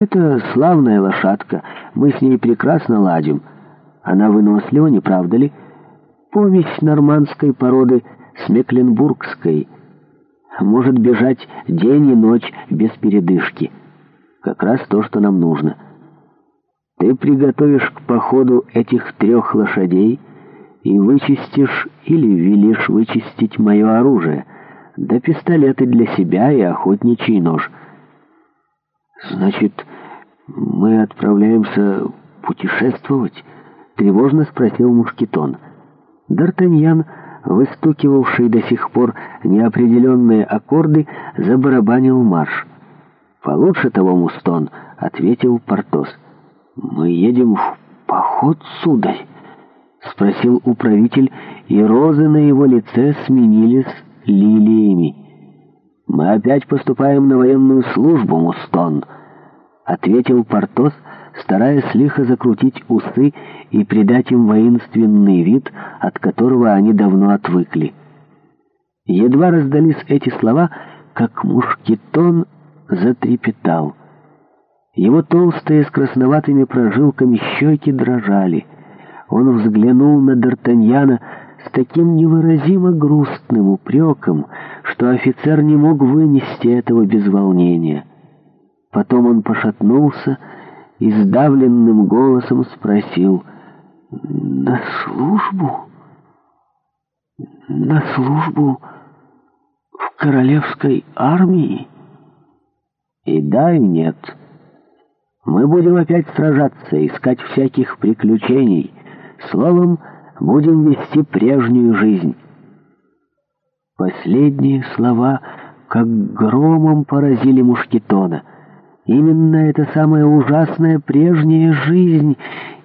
Это славная лошадка, мы с ней прекрасно ладим. Она вынослива, не правда ли? Помесь нормандской породы с мекленбургской. Может бежать день и ночь без передышки. Как раз то, что нам нужно. Ты приготовишь к походу этих трех лошадей и вычистишь или велишь вычистить мое оружие, да пистолеты для себя и охотничий нож — Значит, мы отправляемся путешествовать? Тревожно спросил Мушкетон. Д'Артаньян, выстукивавший до сих пор неопределенные аккорды, забарабанил марш. «Получше того, Мустон», — ответил Портос. «Мы едем в поход, сударь?» — спросил управитель, и розы на его лице сменились лилиями. Мы опять поступаем на военную службу, Мустон, ответил Портос, стараясь лихо закрутить усы и придать им воинственный вид, от которого они давно отвыкли. Едва раздались эти слова, как мушкетон затрепетал. Его толстые с красноватыми прожилками щеки дрожали. Он взглянул на Д'Артаньяна, с таким невыразимо грустным упреком, что офицер не мог вынести этого без волнения. Потом он пошатнулся и сдавленным голосом спросил «На службу? На службу в королевской армии?» «И да, и нет. Мы будем опять сражаться, искать всяких приключений. Словом, будем вести прежнюю жизнь». Последние слова как громом поразили мушкетона. Именно эта самая ужасная прежняя жизнь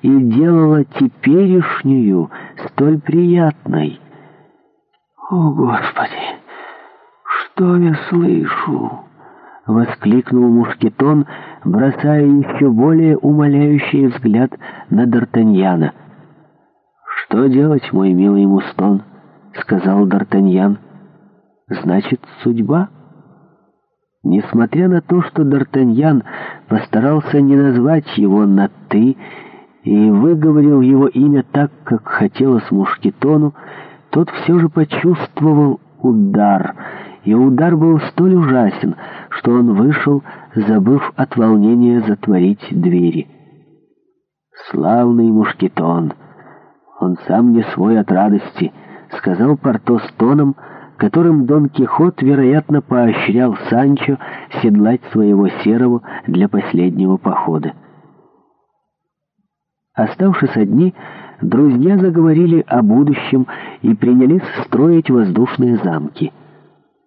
и делала теперешнюю столь приятной. «О, Господи! Что я слышу?» — воскликнул мушкетон, бросая еще более умоляющий взгляд на Д'Артаньяна — «Что делать, мой милый Мустон?» — сказал Д'Артаньян. «Значит, судьба?» Несмотря на то, что Д'Артаньян постарался не назвать его на «ты» и выговорил его имя так, как хотелось Мушкетону, тот все же почувствовал удар, и удар был столь ужасен, что он вышел, забыв от волнения затворить двери. «Славный Мушкетон!» Он сам не свой от радости, сказал Портос тоном, которым Дон Кихот, вероятно, поощрял Санчо седлать своего серого для последнего похода. Оставшись одни, друзья заговорили о будущем и принялись строить воздушные замки —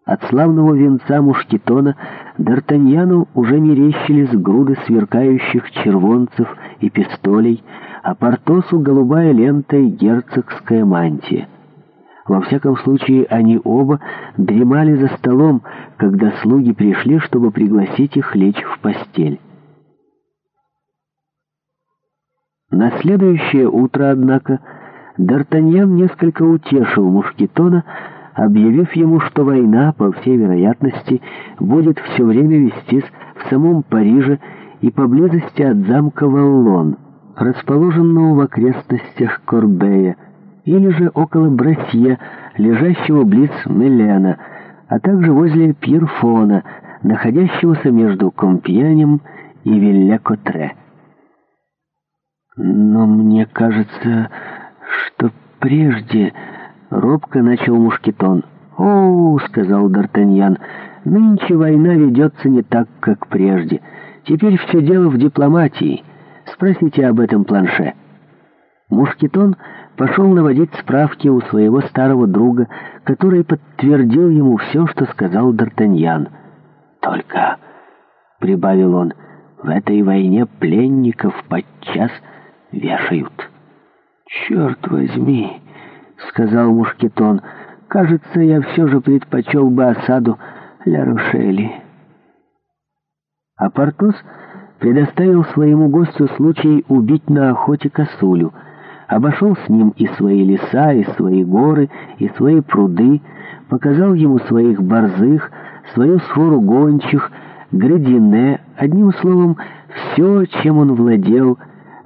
от славного венца мушкетона Д'Артаньяну уже мерещились груды сверкающих червонцев и пистолей, а Портосу — голубая лента и герцогская мантия. Во всяком случае, они оба дремали за столом, когда слуги пришли, чтобы пригласить их лечь в постель. На следующее утро, однако, Д'Артаньян несколько утешил мушкетона, объявив ему, что война, по всей вероятности, будет все время вестись в самом Париже и поблизости от замка Валлон, расположенного в окрестностях Корбея, или же около Братье, лежащего близ Мелена, а также возле Пьерфона, находящегося между Компьянем и Вилля-Котре. «Но мне кажется, что прежде...» Робко начал мушкетон. «О, — сказал Д'Артаньян, — нынче война ведется не так, как прежде. Теперь все дело в дипломатии. Спросите об этом планше». Мушкетон пошел наводить справки у своего старого друга, который подтвердил ему все, что сказал Д'Артаньян. «Только, — прибавил он, — в этой войне пленников подчас вешают». «Черт возьми!» сказал Мушкетон. «Кажется, я все же предпочел бы осаду для Рушели». А Портос предоставил своему гостю случай убить на охоте косулю, обошел с ним и свои леса, и свои горы, и свои пруды, показал ему своих борзых, свою свору гончих, грядине, одним словом, все, чем он владел, —